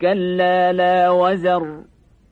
كلا لا وزر